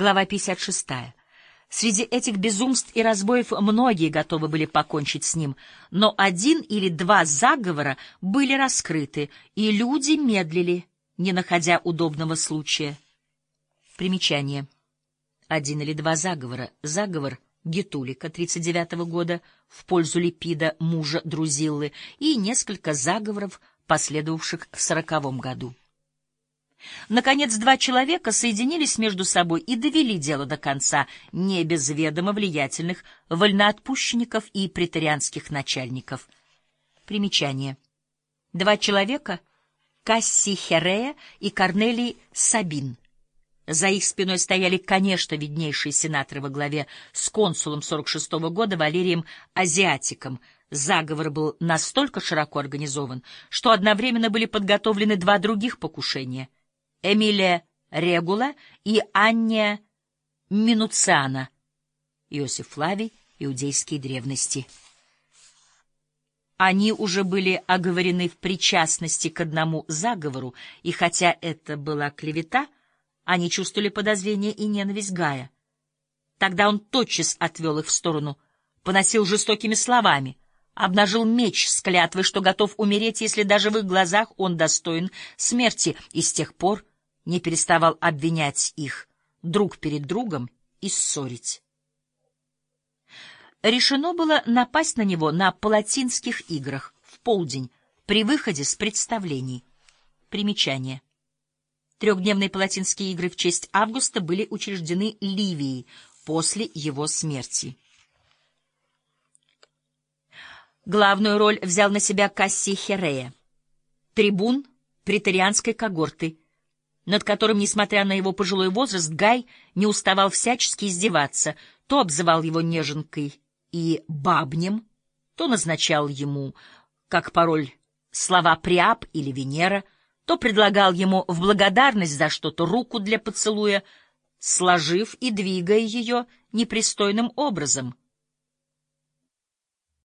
Глава 56. Среди этих безумств и разбоев многие готовы были покончить с ним, но один или два заговора были раскрыты, и люди медлили, не находя удобного случая. Примечание. Один или два заговора. Заговор Гетулика 39 года в пользу Липида, мужа Друзиллы, и несколько заговоров, последовавших в сороковом году. Наконец, два человека соединились между собой и довели дело до конца, не без ведома влиятельных вольноотпущенников и претарианских начальников. Примечание. Два человека — Касси Херея и Корнелий Сабин. За их спиной стояли, конечно, виднейшие сенаторы во главе с консулом 46 -го года Валерием Азиатиком. Заговор был настолько широко организован, что одновременно были подготовлены два других покушения — Эмилия Регула и Анния Минуциана. Иосиф Флавий, иудейские древности. Они уже были оговорены в причастности к одному заговору, и хотя это была клевета, они чувствовали подозрение и ненависть Гая. Тогда он тотчас отвел их в сторону, поносил жестокими словами, обнажил меч с клятвой, что готов умереть, если даже в их глазах он достоин смерти, и с тех пор не переставал обвинять их друг перед другом и ссорить. Решено было напасть на него на палатинских играх в полдень при выходе с представлений. Примечание. Трехдневные палатинские игры в честь Августа были учреждены Ливией после его смерти. Главную роль взял на себя Кассий Херея, трибун претарианской когорты, над которым, несмотря на его пожилой возраст, Гай не уставал всячески издеваться, то обзывал его неженкой и бабнем, то назначал ему, как пароль, слова «приап» или «Венера», то предлагал ему в благодарность за что-то руку для поцелуя, сложив и двигая ее непристойным образом.